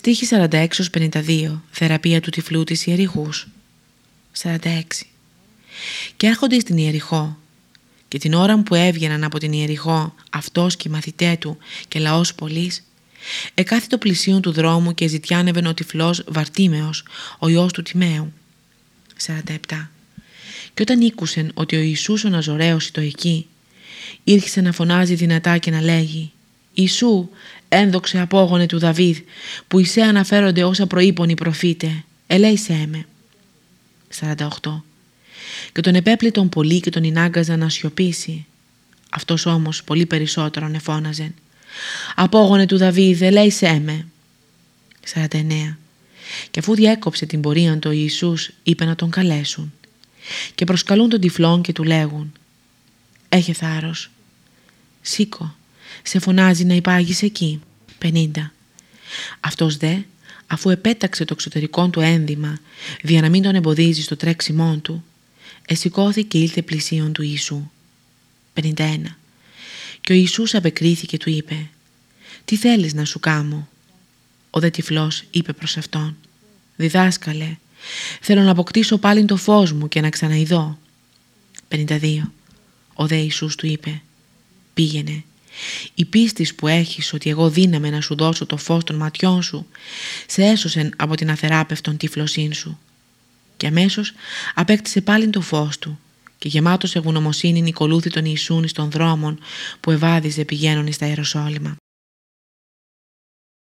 Στίχη 46-52 Θεραπεία του τυφλού της Ιεριχούς 46 Και έρχονται στην Ιεριχώ και την ώρα που έβγαιναν από την Ιεριχώ αυτός και οι μαθητές του και λαός πολλής εκάθι το πλησίον του δρόμου και ζητιάνευεν ο τυφλός Βαρτίμεος, ο ιός του Τιμαίου. 47. Και όταν ήκουσεν ότι ο Ιησούς ο Ναζωραίος το εκεί, ήρχισε να φωνάζει δυνατά και να λέγει «Ιησού, ένδοξε απόγονε του Δαβίδ, που εισέ αναφέρονται όσα προείπων οι προφήτε, ελέησέ με». 48. Και τον επέπλητον πολύ και τον ενάγκαζαν να σιωπήσει. Αυτός όμως πολύ περισσότερο νεφώναζε. «Απόγονε του Δαβίδ, ελέησέ με». 49. Και αφού διέκοψε την πορεία του ο Ιησούς, είπε να τον καλέσουν. Και προσκαλούν τον τυφλόν και του λέγουν «Έχε θάρρος, σήκω, σε φωνάζει να υπάγεις εκεί». 50. Αυτός δε, αφού επέταξε το εξωτερικό του ένδυμα, για να μην τον εμποδίζει στο τρέξιμό του, εσηκώθηκε και ήλθε πλησίον του Ιησού. 51. Και ο Ιησούς απεκρίθηκε του είπε «Τι θέλεις να σου κάμω» Ο δε τυφλός είπε προς αυτόν «Διδάσκαλε, θέλω να αποκτήσω πάλι το φως μου και να ξαναειδώ». 52. Ο δε Ιησούς του είπε «Πήγαινε, η πίστη που έχεις ότι εγώ δύναμαι να σου δώσω το φως των ματιών σου σε έσωσεν από την αθεράπευτον τυφλωσήν σου». Και αμέσως απέκτησε πάλι το φως του και γεμάτος εγγνωμοσύνη νικολούθη τον Ιησούν των δρόμων που ευάδιζε πηγαίνουν στα Ιεροσόλυμα.